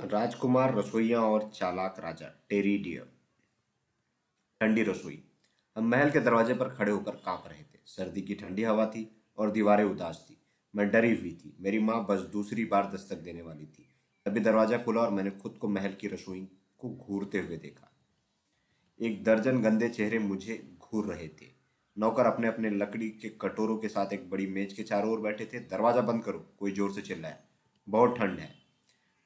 राजकुमार रसोइया और चालाक राजा, टेरी डियर। ठंडी रसोई। हम महल के दरवाजे पर खड़े होकर काँप रहे थे। सर्दी की ठंडी हवा थी और दीवारें उदास थी। मैं डरी हुई थी। मेरी माँ बस दूसरी बार दस्तक देने वाली थी। तभी दरवाज़ा खुला और मैंने खुद को महल की रसोई को घूरते हुए देखा। एक दर्जन गंदे चेहरे मुझे घूर रहे थे। नौकर अपने अपने लकड़ी के कटोरों के साथ एक बड़ी मेज के चारों ओर बैठे थे। दरवाज़ा बंद करो, कोई ज़ोर से चिल्लाया बहुत ठंड है।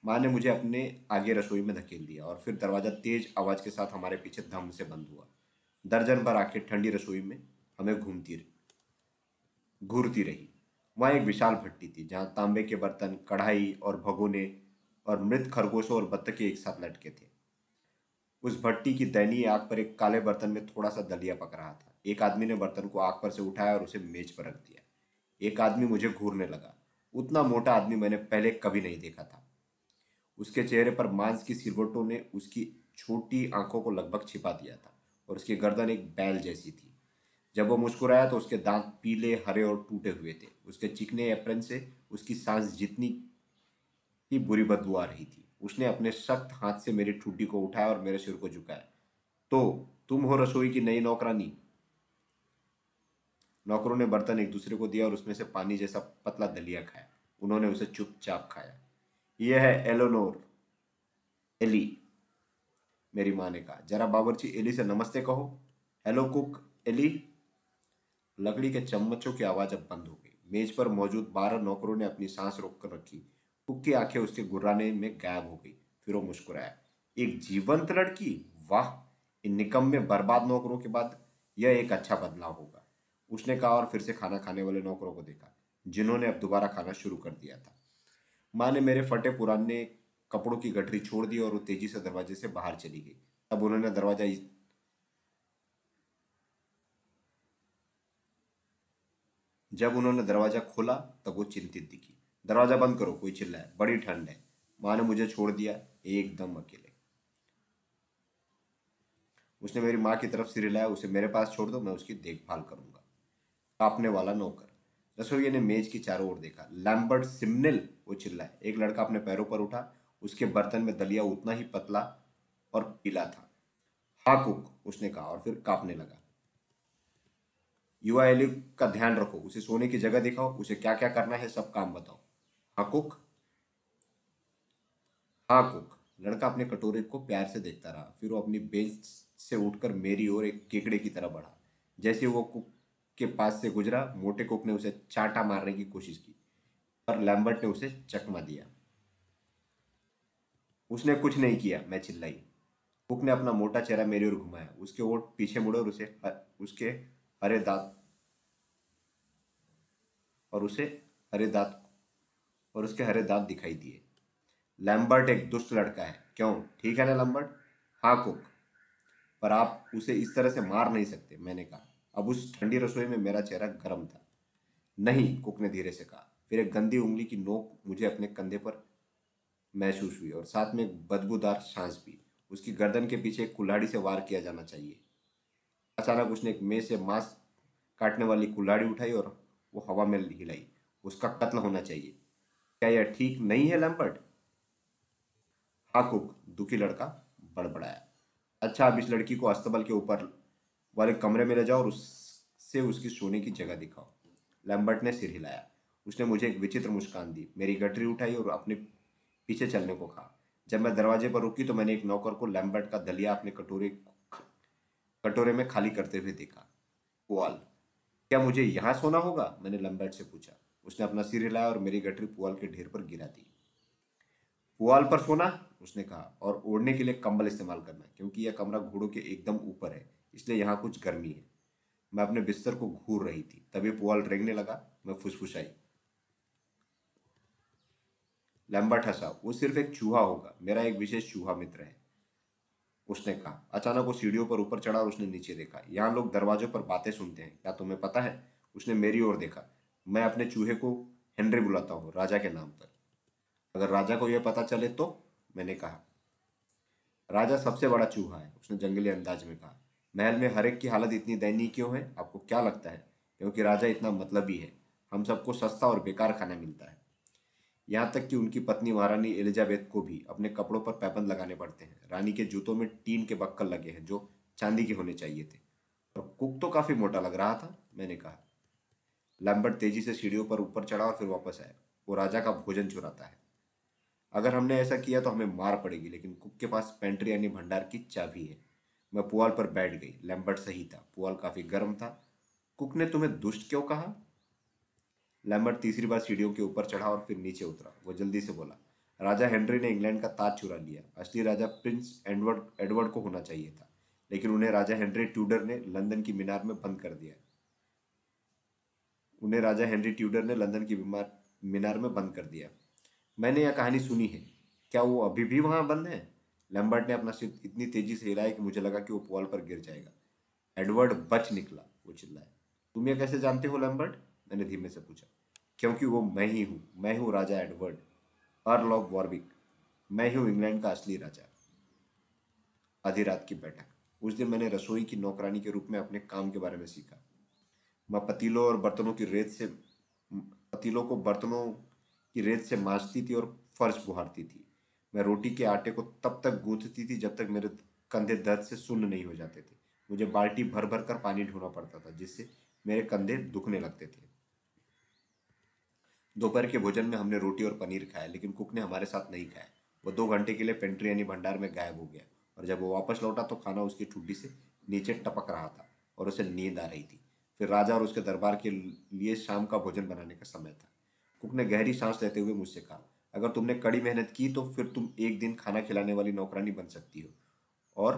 माँ ने मुझे अपने आगे रसोई में धकेल दिया और फिर दरवाज़ा तेज आवाज़ के साथ हमारे पीछे धम से बंद हुआ। दर्जन भर आके ठंडी रसोई में हमें घूमती रही, घूरती रही। वहाँ एक विशाल भट्टी थी, जहाँ तांबे के बर्तन, कढ़ाई और भगोने और मृत खरगोशों और बत्तखे एक साथ लटके थे। उस भट्टी की दैनीय आग पर एक काले बर्तन में थोड़ा सा दलिया पक रहा था। एक आदमी ने बर्तन को आग पर से उठाया और उसे मेज पर रख दिया। एक आदमी मुझे घूरने लगा। उतना मोटा आदमी मैंने पहले कभी नहीं देखा था। उसके चेहरे पर मांस की सिरवटों ने उसकी छोटी आँखों को लगभग छिपा दिया था और उसकी गर्दन एक बैल जैसी थी। जब वो मुस्कुराया तो उसके दांत पीले, हरे और टूटे हुए थे। उसके चिकने एप्रन से उसकी सांस जितनी ही बुरी बदबू आ रही थी, उसने अपने सख्त हाथ से मेरी ठुड्डी को उठाया और मेरे सिर को झुकाया। तो तुम हो रसोई की नई नौकरानी। नौकरों ने बर्तन एक दूसरे को दिया और उसमें से पानी जैसा पतला दलिया खाया। उन्होंने उसे चुपचाप खाया। यह है एलोनोर, एली, मेरी माँ ने कहा। जरा बावर्ची एली से नमस्ते कहो। Hello cook, Ellie. लकड़ी के चम्मचों की आवाज़ अब बंद हो गई। मेज पर मौजूद बारह नौकरों ने अपनी सांस रोक कर रखी। कुक की आँखें उसके गुर्राने में गायब हो गई। फिर वो मुस्कुराया। एक जीवंत लड़की? वाह! इन निकम्मे, बर्बाद नौकरों के बाद यह एक अच्छा बदलाव होगा। उसने कहा और फिर से खाना खाने वाले नौकरों को देखा, जिन्होंने अब दोबारा खाना शुरू कर दिया था। माँ ने मेरे फटे पुराने कपड़ों की गठरी छोड़ दी और वो तेज़ी से दरवाजे से बाहर चली गई। तब उन्होंने दरवाज़ा जब उन्होंने दरवाज़ा खोला, तब वो चिंतित दिखी। दरवाज़ा बंद करो, कोई चिल्लाया बड़ी ठंड है। माँ ने मुझे छोड़ दिया, एकदम अकेले। उसने मेरी माँ की तरफ़ सिर हिलाया, उसे मेरे पास छोड़ दो, मैं उसकी देखभाल करूँगा। कांपने वाला नौकर। रसोई ने मेज की चारों ओर देखा। लैम्बर्ट सिमनिल वो चिल्लाए। एक लड़का अपने पैरों पर उठा, उसके बर्तन में दलिया उतना ही पतला और पीला था। हा, कुक, उसने कहा और फिर कांपने लगा। युवा एली का ध्यान रखो, उसे सोने की जगह दिखाओ, उसे क्या क्या करना है, सब काम बताओ। हा, कुक? हा, कुक। लड़का अपने कटोरे को प्यार से देखता रहा, फिर वो अपनी बेंच से उठकर मेरी ओर एक केकड़े की तरह बढ़ा। जैसे वो कुक के पास से गुजरा, मोटे कुक ने उसे चाटा मारने की कोशिश की। पर लैम्बर्ट ने उसे चकमा दिया। उसने कुछ नहीं किया मैं चिल्लाई। कुक ने अपना मोटा चेहरा मेरी ओर घुमाया। उसके ओट पीछे मुड़े और उसे हर, उसके हरे दांत और उसे हरे दांत और उसके हरे दांत दिखाई दिए। लैम्बर्ट एक दुष्ट लड़का है। क्यों? ठीक है ना लैम्बर्ट? हाँ कुक। पर आप उसे इस तरह से मार नहीं सकते मैंने कहा। अब उस ठंडी रसोई में मेरा चेहरा गर्म था। नहीं कुक ने धीरे से कहा। फिर एक गंदी उंगली की नोक मुझे अपने कंधे पर महसूस हुई और साथ में एक बदबूदार सांस भी। उसकी गर्दन के पीछे एक कुल्हाड़ी से वार किया जाना चाहिए। अचानक उसने एक मेज से मांस काटने वाली कुल्हाड़ी उठाई और वो हवा में हिलाई। उसका कत्ल होना चाहिए। क्या यह ठीक नहीं है लैम्पर्ट हाँ दुखी लड़का, बड़बड़ाया। अच्छा अब इस लड़की को अस्तबल के ऊपर वाले कमरे में ले जाओ और उससे उसकी सोने की जगह दिखाओ। लैम्बर्ट ने सिर हिलाया। उसने मुझे एक विचित्र मुस्कान दी। मेरी गठरी उठाई और अपने पीछे चलने को कहा। जब मैं दरवाजे पर रुकी तो मैंने एक नौकर को लैम्बर्ट का दलिया अपने कटोरे कटोरे में खाली करते हुए देखा। पुआल, क्या मुझे यहाँ सोना होगा? मैंने लैम्बर्ट से पूछा। उसने अपना सिर हिलाया और मेरी गठरी पुआल के ढेर पर गिरा दी। पुआल पर सोना? उसने कहा, और ओढ़ने के लिए कंबल इस्तेमाल करना, क्योंकि यह कमरा घोड़ों के एकदम ऊपर है, इसलिए यहाँ कुछ गर्मी है। मैं अपने बिस्तर को घूर रही थी। तभी पुआल रेंगने लगा, मैं फुसफुसाई। लंबा ठसा वो सिर्फ़ एक चूहा होगा, मेरा एक विशेष चूहा मित्र है। उसने कहा, अचानक वो सीढ़ियों पर ऊपर चढ़ा और उसने नीचे देखा। यहाँ लोग दरवाजों पर बातें सुनते हैं, क्या तुम्हें पता है? उसने मेरी ओर देखा। मैं अपने चूहे को हेनरी बुलाता हूँ, राजा के नाम पर। अगर राजा को यह पता चले तो? मैंने कहा, राजा सबसे बड़ा चूहा है, उसने जंगली अंदाज में कहा। महल में हर एक की हालत इतनी दयनीय क्यों है? आपको क्या लगता है? क्योंकि राजा इतना मतलबी है। हम सबको सस्ता और बेकार खाना मिलता है। यहाँ तक कि उनकी पत्नी महारानी एलिजाबेथ को भी अपने कपड़ों पर पैबंद लगाने पड़ते हैं। रानी के जूतों में टीन के बक्कल लगे हैं, जो चांदी के होने चाहिए थे। और कुक तो काफ़ी मोटा लग रहा था, मैंने कहा। लैम्बर्ट तेज़ी से सीढ़ियों पर ऊपर चढ़ा और फिर वापस आया। वो राजा का भोजन चुराता है। अगर हमने ऐसा किया तो हमें मार पड़ेगी, लेकिन कुक के पास पेंट्री यानी भंडार की चाबी है। मैं पुआल पर बैठ गई। लैम्बर्ट सही था। पुआल काफ़ी गर्म था। कुक ने तुम्हें दुष्ट क्यों कहा? लैम्बर्ट तीसरी बार सीढ़ियों के ऊपर चढ़ा और फिर नीचे उतरा। वो जल्दी से बोला, राजा हेनरी ने इंग्लैंड का ताज चुरा लिया। असली राजा प्रिंस एडवर्ड एडवर्ड को होना चाहिए था, लेकिन उन्हें राजा हेनरी ट्यूडर ने लंदन की मीनार में बंद कर दिया। उन्हें राजा हेनरी ट्यूडर ने लंदन की मीनार में बंद कर दिया। मैंने यह कहानी सुनी है। क्या वो अभी भी वहाँ बंद है? लैम्बर्ट ने अपना सिर इतनी तेज़ी से हिलाया कि मुझे लगा कि वो पुआल पर गिर जाएगा। एडवर्ड बच निकला, वो चिल्लाया। तुम यह कैसे जानते हो लैम्बर्ट मैंने धीमे से पूछा। क्योंकि वो मैं ही हूँ। मैं हूँ राजा एडवर्ड, अर्ल ऑफ़ वॉर्विक। मैं ही हूँ इंग्लैंड का असली राजा। आधी रात की बैठक। उस दिन मैंने रसोई की नौकरानी के रूप में अपने काम के बारे में सीखा। मैं पतीलों और बर्तनों की रेत से, पतीलों को बर्तनों की रेत से मांजती थी और फर्श बुहारती थी। मैं रोटी के आटे को तब तक गूंथती थी जब तक मेरे कंधे दर्द से सुन्न नहीं हो जाते थे। मुझे बाल्टी भर भर कर पानी ढोना पड़ता था, जिससे मेरे कंधे दुखने लगते थे। दोपहर के भोजन में हमने रोटी और पनीर खाया, लेकिन कुक ने हमारे साथ नहीं खाया। वो दो घंटे के लिए पेंट्री यानी भंडार में गायब हो गया और जब वो वापस लौटा तो खाना उसकी ठुड्डी से नीचे टपक रहा था और उसे नींद आ रही थी। फिर राजा और उसके दरबार के लिए शाम का भोजन बनाने का समय था। कुक ने गहरी सांस लेते हुए मुझसे कहा, अगर तुमने कड़ी मेहनत की तो फिर तुम एक दिन खाना खिलाने वाली नौकरानी बन सकती हो और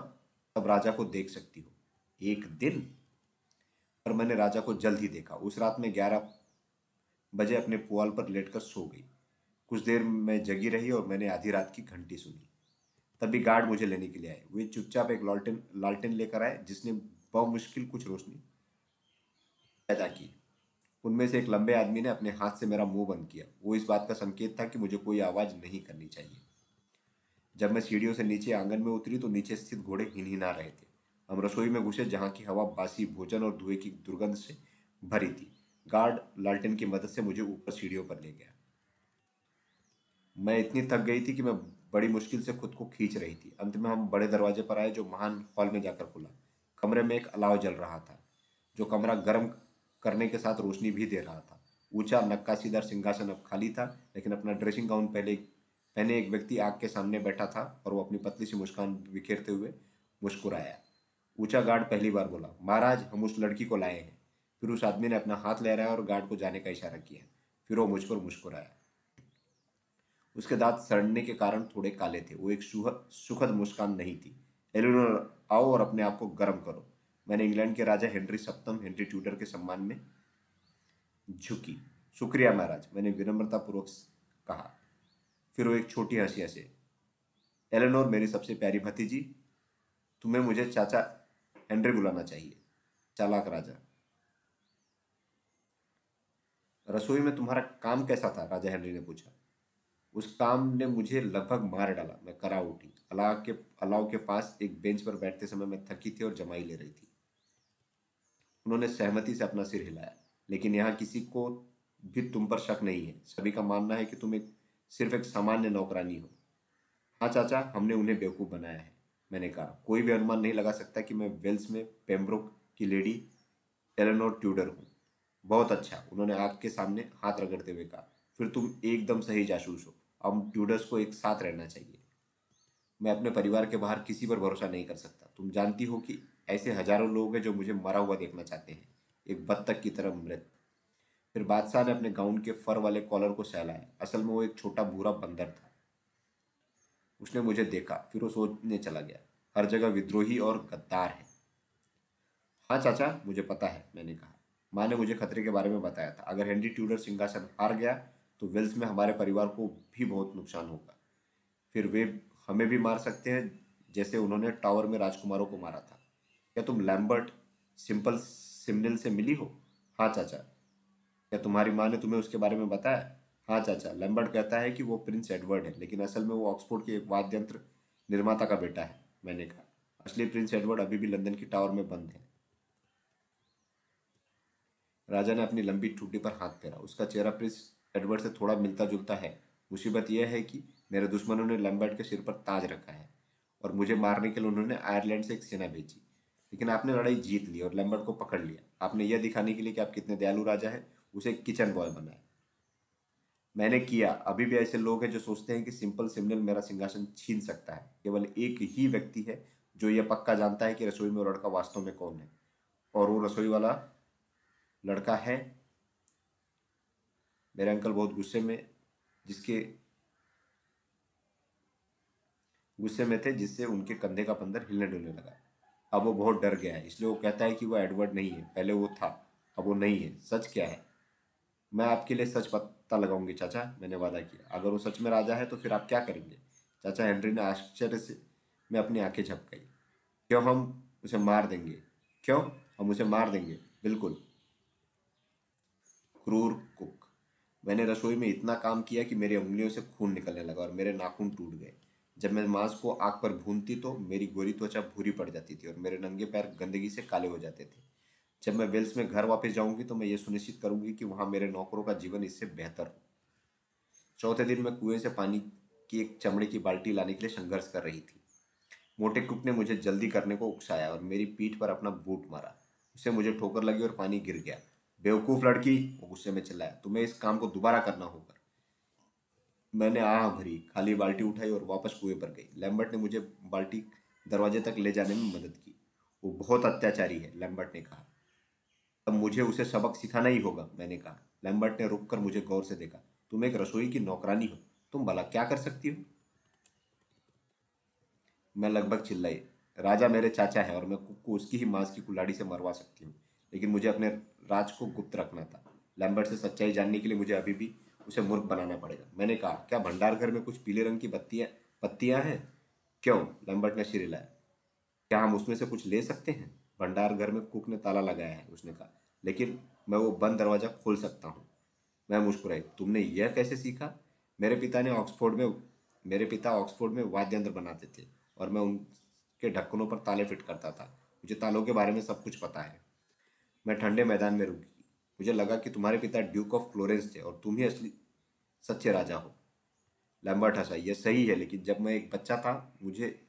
तब राजा को देख सकती हो। एक दिन? पर मैंने राजा को जल्द ही देखा। उस रात में ग्यारह बजे अपने पुआल पर लेटकर सो गई। कुछ देर में जगी रही और मैंने आधी रात की घंटी सुनी। तभी गार्ड मुझे लेने के लिए आए। वे चुपचाप एक लालटेन लालटेन लेकर आए, जिसने मुश्किल कुछ रोशनी पैदा की। उनमें से एक लंबे आदमी ने अपने हाथ से मेरा मुँह बंद किया। वो इस बात का संकेत था कि मुझे कोई आवाज़ नहीं करनी चाहिए। जब मैं सीढ़ियों से नीचे आँगन में उतरी तो नीचे स्थित घोड़े हिनहिना रहे थे। हम रसोई में घुसे जहाँ की हवा बासी भोजन और धुएँ की दुर्गंध से भरी थी। गार्ड लालटेन की मदद से मुझे ऊपर सीढ़ियों पर ले गया। मैं इतनी थक गई थी कि मैं बड़ी मुश्किल से खुद को खींच रही थी। अंत में हम बड़े दरवाजे पर आए जो महान हॉल में जाकर खुला। कमरे में एक अलाव जल रहा था, जो कमरा गर्म करने के साथ रोशनी भी दे रहा था। ऊँचा, नक्काशीदार सिंहासन अब खाली था, लेकिन अपना ड्रेसिंग गाउन पहले, पहने एक व्यक्ति आग के सामने बैठा था और वो अपनी पतली सी मुस्कान बिखेरते हुए मुस्कुराया। ऊँचा गार्ड पहली बार बोला, महाराज, हम उस लड़की को लाए हैं। फिर उस आदमी ने अपना हाथ लहराया और गार्ड को जाने का इशारा किया। फिर वो मुझ पर मुस्कुराया। उसके दांत सड़ने के कारण थोड़े काले थे। वो एक सुखद मुस्कान नहीं थी। एलिनोर, आओ और अपने आप को गर्म करो। मैंने इंग्लैंड के राजा हेनरी सप्तम, हेनरी ट्यूटर के सम्मान में झुकी। शुक्रिया महाराज, मैंने विनम्रतापूर्वक कहा। फिर वो एक छोटी हँसी हंसे। एलेनोर, मेरी सबसे प्यारी भतीजी, तुम्हें मुझे चाचा हेनरी बुलाना चाहिए। चालाक राजा। रसोई में तुम्हारा काम कैसा था? राजा हेनरी ने पूछा। उस काम ने मुझे लगभग मार डाला। मैं करा उठी अलाव के अलाव के पास एक बेंच पर बैठते समय मैं थकी थी और जमाई ले रही थी। उन्होंने सहमति से अपना सिर हिलाया। लेकिन यहाँ किसी को भी तुम पर शक नहीं है। सभी का मानना है कि तुम एक, सिर्फ़ एक सामान्य नौकरानी हो। हाँ चाचा, हमने उन्हें बेवकूफ़ बनाया है। मैंने कहा, कोई भी अनुमान नहीं लगा सकता कि मैं वेल्स में पेम्ब्रोक की लेडी एलेनोर ट्यूडर हूँ। बहुत अच्छा। उन्होंने आग के सामने हाथ रगड़ते हुए कहा, फिर तुम एकदम सही जासूस हो। अब ट्यूडर्स को एक साथ रहना चाहिए। मैं अपने परिवार के बाहर किसी पर भरोसा नहीं कर सकता। तुम जानती हो कि ऐसे हज़ारों लोग हैं जो मुझे मरा हुआ देखना चाहते हैं। एक बत्तख की तरह मृत। फिर बादशाह ने अपने गाउन के फर वाले कॉलर को सहलाया। असल में वो एक छोटा भूरा बंदर था। उसने मुझे देखा, फिर वो सोचने चला गया, हर जगह विद्रोही और गद्दार है। हाँ चाचा, मुझे पता है, मैंने कहा। माँ ने मुझे खतरे के बारे में बताया था। अगर हेनरी ट्यूडर सिंहासन हार गया तो वेल्स में हमारे परिवार को भी बहुत नुकसान होगा। फिर वे हमें भी मार सकते हैं, जैसे उन्होंने टावर में राजकुमारों को मारा था। क्या तुम लैम्बर्ट सिंपल सिमनिल से मिली हो? हाँ चाचा। क्या तुम्हारी माँ ने तुम्हें उसके बारे में बताया? हाँ चाचा। लैम्बर्ट कहता है कि वो प्रिंस एडवर्ड है, लेकिन असल में वो ऑक्सफोर्ड के एक वाद्य यंत्र निर्माता का बेटा है, मैंने कहा। असली प्रिंस एडवर्ड अभी भी लंदन की टावर में बंद है। राजा ने अपनी लंबी ठूटी पर हाथ फेरा। उसका चेहरा प्रिंस एडवर्ड से थोड़ा मिलता जुलता है। मुसीबत यह है कि मेरे दुश्मनों ने लैम्बर्ट के सिर पर ताज रखा है और मुझे मारने के लिए उन्होंने आयरलैंड से एक सेना भेजी। लेकिन आपने लड़ाई जीत ली और लैम्बर्ट को पकड़ लिया। आपने यह दिखाने के लिए कि आप कितने दयालु राजा है, उसे किचन बॉय बनाए मैंने किया। अभी भी ऐसे लोग हैं जो सोचते हैं कि सिंपल सिमनल मेरा सिंहासन छीन सकता है। केवल एक ही व्यक्ति है जो यह पक्का जानता है कि रसोई में लड़का वास्तव में कौन है। और वो रसोई वाला लड़का है। मेरे अंकल बहुत गुस्से में, जिसके गुस्से में थे, जिससे उनके कंधे का पंदर हिलने डुलने लगा। अब वो बहुत डर गया है, इसलिए वो कहता है कि वो एडवर्ड नहीं है। पहले वो था, अब वो नहीं है। सच क्या है? मैं आपके लिए सच पता लगाऊँगी, चाचा। मैंने वादा किया। अगर वो सच में राजा है तो फिर आप क्या करेंगे? चाचा हेनरी ने आश्चर्य से मैं अपनी आँखें झपकाई। क्यों हम उसे मार देंगे? क्यों हम उसे मार देंगे? बिल्कुल। क्रूर कुक। मैंने रसोई में इतना काम किया कि मेरी उंगलियों से खून निकलने लगा और मेरे नाखून टूट गए। जब मैं मांस को आग पर भूनती तो मेरी गोरी त्वचा भूरी पड़ जाती थी और मेरे नंगे पैर गंदगी से काले हो जाते थे। जब मैं वेल्स में घर वापस जाऊँगी तो मैं ये सुनिश्चित करूँगी कि वहाँ मेरे नौकरों का जीवन इससे बेहतर हो। चौथे दिन मैं कुएँ से पानी की एक चमड़े की बाल्टी लाने के लिए संघर्ष कर रही थी। मोटे कुक ने मुझे जल्दी करने को उकसाया और मेरी पीठ पर अपना बूट मारा। उससे मुझे ठोकर लगी और पानी गिर गया। बेवकूफ़ लड़की वो गुस्से में चिल्लाया, तुम्हें इस काम को दोबारा करना होगा। मैंने आह भरी खाली बाल्टी उठाई और वापस कुएँ पर गई। लैम्बर्ट ने मुझे बाल्टी दरवाजे तक ले जाने में मदद की। वो बहुत अत्याचारी है, लैम्बर्ट ने कहा। अब मुझे उसे सबक सिखाना ही होगा, मैंने कहा। लैम्बर्ट ने रुक कर मुझे गौर से देखा। तुम एक रसोई की नौकरानी हो। तुम भला क्या कर सकती हो? मैं लगभग चिल्लाई। राजा मेरे चाचा है और मैं कुक को उसकी ही मांस की कुल्हाड़ी से मरवा सकती हूँ, लेकिन मुझे अपने राज को गुप्त रखना था। लैम्बर्ट से सच्चाई जानने के लिए मुझे अभी भी उसे मूर्ख बनाना पड़ेगा। मैंने कहा, क्या भंडार घर में कुछ पीले रंग की बत्तियाँ, पत्तियाँ हैं? क्यों? लैम्बर्ट ने सिर हिलाया। क्या हम उसमें से कुछ ले सकते हैं? भंडार घर में कुक ने ताला लगाया है, उसने कहा। लेकिन मैं वो बंद दरवाज़ा खोल सकता हूँ। मैं मुस्कुराई, तुमने यह कैसे सीखा? मेरे पिता ने ऑक्सफोर्ड में, मेरे पिता ऑक्सफोर्ड में वाद्य यंत्र बनाते थे और मैं उनके ढक्कनों पर ताले फिट करता था। मुझे तालों के बारे में सब कुछ पता है। मैं ठंडे मैदान में रुकी। मुझे लगा कि तुम्हारे पिता ड्यूक ऑफ़ फ्लोरेंस थे और तुम ही असली सच्चे राजा हो। लैम्बर्ट हंसा यह सही है, लेकिन जब मैं एक बच्चा था, मुझे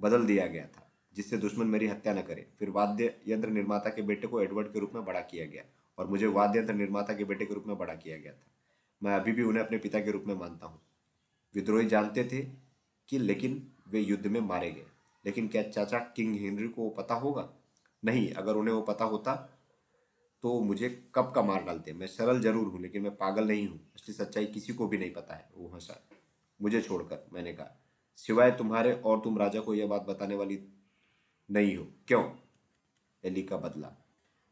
बदल दिया गया था, जिससे दुश्मन मेरी हत्या न करे। फिर वाद्य यंत्र निर्माता के बेटे को एडवर्ड के रूप में बड़ा किया गया और मुझे वाद्य यंत्र निर्माता के बेटे के रूप में बड़ा किया गया था। मैं अभी भी उन्हें अपने पिता के रूप में मानता हूँ। विद्रोही जानते थे कि, लेकिन वे युद्ध में मारे गए। लेकिन क्या चाचा किंग हेनरी को पता होगा? नहीं, अगर उन्हें वो पता होता तो मुझे कब का मार डालते मैं सरल ज़रूर हूँ, लेकिन मैं पागल नहीं हूँ। असली सच्चाई किसी को भी नहीं पता है। वो हंसा। मुझे छोड़कर, मैंने कहा, सिवाय तुम्हारे और तुम राजा को यह बात बताने वाली नहीं हो। क्यों? एली का बदला।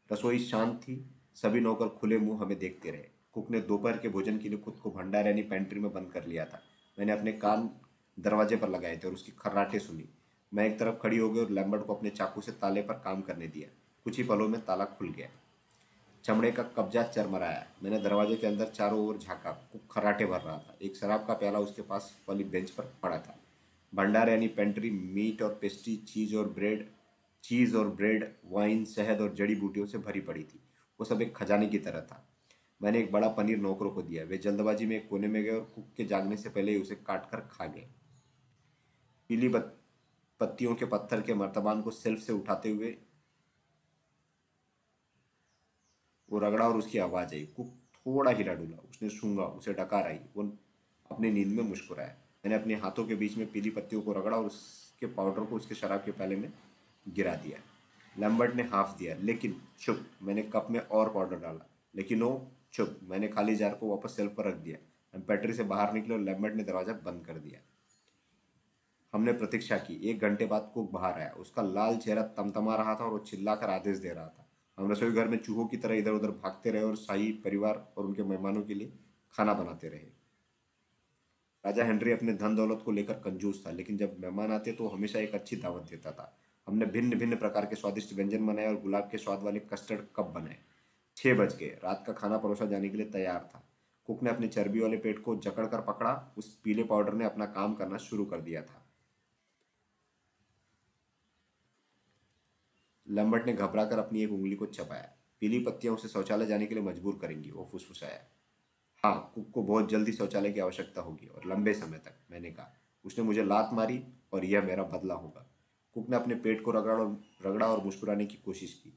रसोई शांत थी। सभी नौकर खुले मुँह हमें देखते रहे। कुक ने दोपहर के भोजन के लिए खुद को भंडार यानी पेंट्री में बंद कर लिया था। मैंने अपने कान दरवाजे पर लगाए थे और उसकी खर्राटे सुनी। मैं एक तरफ़ खड़ी हो गई और लैम्बर्ट को अपने चाकू से ताले पर काम करने दिया। कुछ ही पलों में ताला खुल गया। चमड़े का कब्जा चरमराया। मैंने दरवाजे के अंदर चारों ओर झांका। कुक खराटे भर रहा था। एक शराब का प्याला उसके पास वाली बेंच पर पड़ा था। भंडार यानी पेंट्री, मीट और पेस्ट्री, चीज़ और ब्रेड, चीज़ और ब्रेड, वाइन, शहद और जड़ी बूटियों से भरी पड़ी थी। वो सब एक खजाने की तरह था। मैंने एक बड़ा पनीर नौकरों को दिया। वे जल्दबाजी में एक कोने में गए और कुक के जागने से पहले ही उसे काट कर खा गए। पीली पत्तियों के पत्थर के मर्तबान को सेल्फ से उठाते हुए वो रगड़ा और उसकी आवाज़ आई। कुक थोड़ा हिला डुला। उसने सूँगा उसे डकार आई। वो अपनी नींद में मुस्कुराया। मैंने अपने हाथों के बीच में पीली पत्तियों को रगड़ा और उसके पाउडर को उसके शराब के प्याले में गिरा दिया। लैम्बर्ट ने हाफ़ दिया। लेकिन चुप, मैंने कप में और पाउडर डाला। लेकिन वो चुप, मैंने खाली जार को वापस सेल्फ पर रख दिया। हम बैटरी से बाहर निकले और लैम्बर्ट ने दरवाज़ा बंद कर दिया। हमने प्रतीक्षा की। एक घंटे बाद कुक बाहर आया। उसका लाल चेहरा तमतमा रहा था और वो चिल्लाकर आदेश दे रहा था। हम रसोई घर में चूहों की तरह इधर उधर भागते रहे और शाही परिवार और उनके मेहमानों के लिए खाना बनाते रहे। राजा हेनरी अपने धन दौलत को लेकर कंजूस था, लेकिन जब मेहमान आते तो हमेशा एक अच्छी दावत देता था। हमने भिन्न भिन्न प्रकार के स्वादिष्ट व्यंजन बनाए और गुलाब के स्वाद वाले कस्टर्ड कप बनाए। छः बज गए। रात का खाना परोसा जाने के लिए तैयार था। कुक ने अपने चर्बी वाले पेट को जकड़ कर पकड़ा। उस पीले पाउडर ने अपना काम करना शुरू कर दिया था। लंबट ने घबराकर अपनी एक उंगली को चपाया पीली पत्तियाँ उसे शौचालय जाने के लिए मजबूर करेंगी, वो फुसफुसाया। हाँ कुक को बहुत जल्दी शौचालय की आवश्यकता होगी और लंबे समय तक, मैंने कहा। उसने मुझे लात मारी और यह मेरा बदला होगा। कुक ने अपने पेट को रगड़ा और रगड़ा और मुस्कुराने की कोशिश की।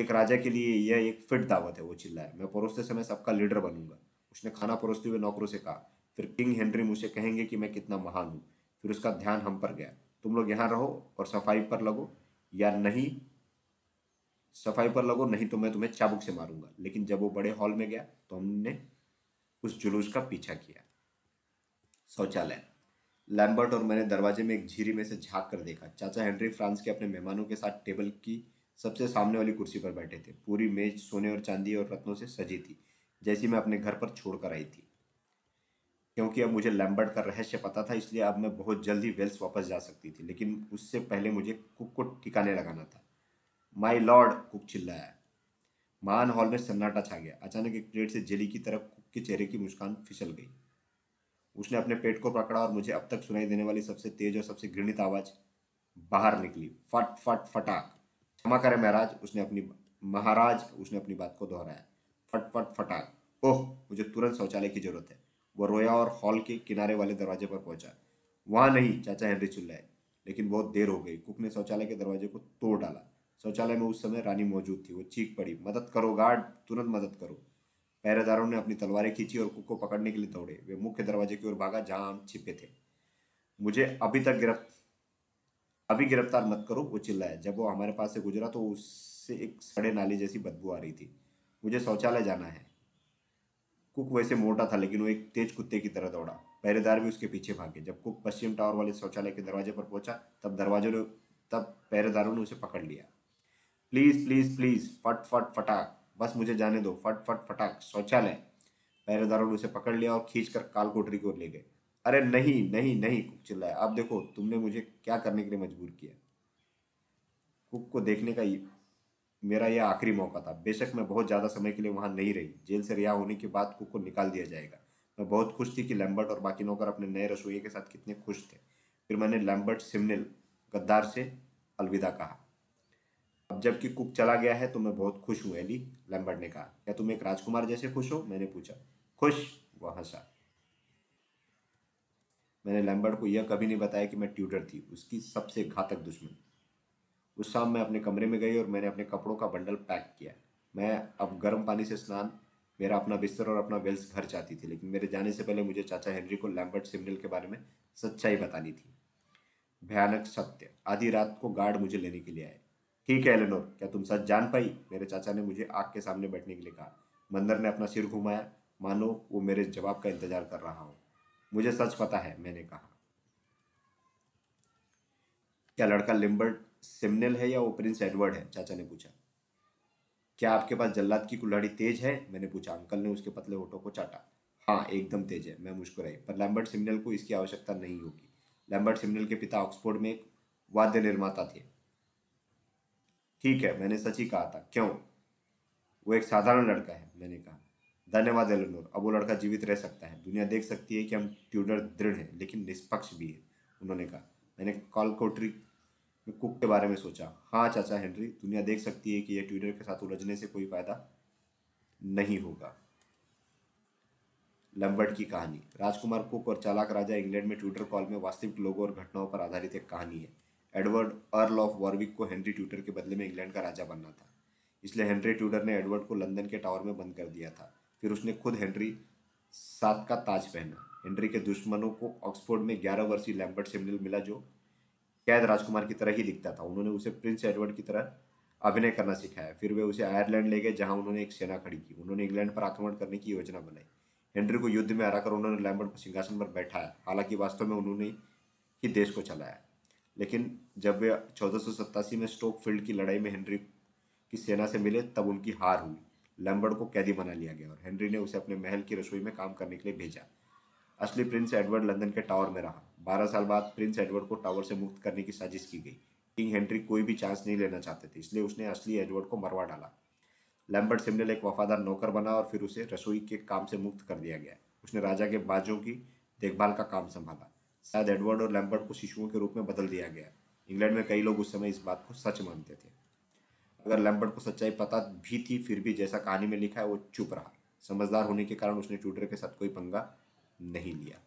एक राजा के लिए यह एक फिट दावत है, वो चिल्लाया। मैं परोसते समय सबका लीडर बनूँगा। उसने खाना परोसते हुए नौकरों से कहा। फिर किंग हेनरी मुझे कहेंगे कि मैं कितना महान हूँ। फिर उसका ध्यान हम पर गया। तुम लोग यहाँ रहो और सफ़ाई पर लगो। या नहीं, सफ़ाई पर लगो, नहीं तो मैं तुम्हें चाबुक से मारूँगा। लेकिन जब वो बड़े हॉल में गया तो हमने उस जुलूस का पीछा किया। शौचालय। लैम्बर्ट और मैंने दरवाजे में एक झीरी में से झाँक कर देखा। चाचा हेनरी फ्रांस के अपने मेहमानों के साथ टेबल की सबसे सामने वाली कुर्सी पर बैठे थे। पूरी मेज, सोने और चांदी और रत्नों से सजी थी, जैसी मैं अपने घर पर छोड़कर आई थी। क्योंकि अब मुझे लैम्बर्ट का रहस्य पता था, इसलिए अब मैं बहुत जल्दी वेल्स वापस जा सकती थी, लेकिन उससे पहले मुझे कुक को ठिकाने लगाना था। माई लॉर्ड, कुक चिल्लाया। महान हॉल में सन्नाटा छा गया। अचानक एक प्लेट से जेली की तरफ़ कुक के चेहरे की मुस्कान फिसल गई। उसने अपने पेट को पकड़ा और मुझे अब तक सुनाई देने वाली सबसे तेज और सबसे घृणित आवाज़ बाहर निकली। फट फट, फटाक। क्षमा करें महाराज, उसने अपनी महाराज, उसने अपनी बात को दोहराया। फट फट, फटाक। ओह, मुझे तुरंत शौचालय की ज़रूरत है। वो रोया और हॉल के किनारे वाले दरवाजे पर पहुँचा। वहाँ नहीं, चाचा हेनरी चिल्लाए, लेकिन बहुत देर हो गई। कुक ने शौचालय के दरवाजे को तोड़ डाला। शौचालय में उस समय रानी मौजूद थी। वो चीख पड़ी, मदद करो गार्ड, तुरंत मदद करो। पहरेदारों ने अपनी तलवारें खींची और कुक को पकड़ने के लिए दौड़े। वे मुख्य दरवाजे की ओर भागा, जहाँ हम छिपे थे। मुझे अभी तक गिरफ्त, अभी गिरफ़्तार मत करो, वो चिल्लाया। जब वो हमारे पास से गुजरा तो उससे एक सड़े नाली जैसी बदबू आ रही थी। मुझे शौचालय जाना है। कुक वैसे मोटा था, लेकिन वो एक तेज कुत्ते की तरह दौड़ा। पहरेदार भी उसके पीछे भागे। जब कुक पश्चिम टावर वाले शौचालय के दरवाजे पर पहुँचा, तब दरवाजे ने, तब पहरेदारों ने उसे पकड़ लिया। प्लीज़ प्लीज़ प्लीज़, फट फट, फटाक। बस मुझे जाने दो। फट फट, फटाक। शौचालय। पहरेदारों ने उसे पकड़ लिया और खींच कर काल कोठरी की ले गए। अरे नहीं नहीं नहीं, कुक चिल्लाया। अब देखो, तुमने मुझे क्या करने के लिए मजबूर किया? कुक को देखने का मेरा यह आखिरी मौका था। बेशक मैं बहुत ज़्यादा समय के लिए वहाँ नहीं रही। जेल से रिहा होने के बाद कुक को निकाल दिया जाएगा। मैं बहुत खुश थी कि लैम्बर्ट और बाकी नौकर अपने नए रसोई के साथ कितने खुश थे। फिर मैंने लैम्बर्ट सिमनिल, गद्दार से अलविदा कहा। अब जबकि कुक चला गया है तो मैं बहुत खुश हूँ, एली, लैम्बर्ट ने कहा। क्या तुम एक राजकुमार जैसे खुश हो? मैंने पूछा। खुश? वह हंसा। मैंने लैम्बर्ट को यह कभी नहीं बताया कि मैं ट्यूटर थी। उसकी सबसे घातक दुश्मन। उस शाम मैं अपने कमरे में गई और मैंने अपने कपड़ों का बंडल पैक किया। मैं अब गर्म पानी से स्नान, मेरा अपना बिस्तर और अपना वेल्स घर चाहती थी, लेकिन मेरे जाने से पहले मुझे चाचा हेनरी को लैम्बर्ट सिमनिल के बारे में सच्चाई बतानी थी। भयानक सत्य, आधी रात को गार्ड मुझे लेने के लिए आए। ठीक है, एलेनोर, क्या तुम सच जान पाई? मेरे चाचा ने मुझे आग के सामने बैठने के लिए कहा। मंदर ने अपना सिर घुमाया। मानो वो मेरे जवाब का इंतज़ार कर रहा हो। मुझे सच पता है, मैंने कहा। क्या लड़का लिम्बर्ट सिमनेल है या वो प्रिंस एडवर्ड है? चाचा ने पूछा। क्या आपके पास जल्लाद की कुल्हाड़ी तेज है? मैंने पूछा। अंकल ने उसके पतले होठों को चाटा। हाँ एकदम तेज है। मैं मुस्कुराई। पर लैम्बर्ट सिमनेल को इसकी आवश्यकता नहीं होगी। लैम्बर्ट सिमनेल के पिता ऑक्सफोर्ड में एक वाद्य निर्माता थे। ठीक है, मैंने सच ही कहा था। क्यों? वो एक साधारण लड़का है, मैंने कहा। धन्यवाद, एलोनोर। अब वो लड़का जीवित रह सकता है। दुनिया देख सकती है कि हम ट्यूडर दृढ़ हैं, लेकिन निष्पक्ष भी है, उन्होंने कहा। मैंने कॉल कोटरी में कुक के बारे में सोचा। हाँ चाचा हेनरी, दुनिया देख सकती है कि यह ट्यूडर के साथ उलझने से कोई फ़ायदा नहीं होगा। लंबर्ट की कहानी। राजकुमार कुक और चालाक राजा इंग्लैंड में ट्यूटर कॉल में वास्तविक लोगों और घटनाओं पर आधारित एक कहानी है। एडवर्ड अर्ल ऑफ़ वॉरविक को हेनरी ट्यूटर के बदले में इंग्लैंड का राजा बनना था। इसलिए हेनरी ट्यूटर ने एडवर्ड को लंदन के टावर में बंद कर दिया था। फिर उसने खुद हेनरी सात का ताज पहना। हेनरी के दुश्मनों को ऑक्सफोर्ड में ग्यारह वर्षीय लैम्बर्ट सिमनिल मिला, जो कैद राजकुमार की तरह ही दिखता था। उन्होंने उसे प्रिंस एडवर्ड की तरह अभिनय करना सिखाया। फिर वे उसे आयरलैंड ले गए, जहाँ उन्होंने एक सेना खड़ी की। उन्होंने इंग्लैंड पर आक्रमण करने की योजना बनाई। हेनरी को युद्ध में हराकर उन्होंने लैम्बर्ट को सिंहासन पर बैठाया। हालाँकि वास्तव में उन्होंने ही देश को चलाया। लेकिन जब वे चौदह में स्टोक फ़ील्ड की लड़ाई में हेनरी की सेना से मिले, तब उनकी हार हुई। लैम्बर्ट को कैदी बना लिया गया और हेनरी ने उसे अपने महल की रसोई में काम करने के लिए भेजा। असली प्रिंस एडवर्ड लंदन के टावर में रहा। बारह साल बाद प्रिंस एडवर्ड को टावर से मुक्त करने की साजिश की गई। किंग हेनरी कोई भी चांस नहीं लेना चाहते थे, इसलिए उसने असली एडवर्ड को मरवा डाला। लैम्बर्ट सिमनेल एक वफादार नौकर बना और फिर उसे रसोई के काम से मुक्त कर दिया गया। उसने राजा के बाजों की देखभाल का काम संभाला। शायद एडवर्ड और लैम्बर्ट को शिशुओं के रूप में बदल दिया गया। इंग्लैंड में कई लोग उस समय इस बात को सच मानते थे। अगर लैम्बर्ट को सच्चाई पता भी थी, फिर भी जैसा कहानी में लिखा है, वो चुप रहा। समझदार होने के कारण उसने ट्यूटर के साथ कोई पंगा नहीं लिया।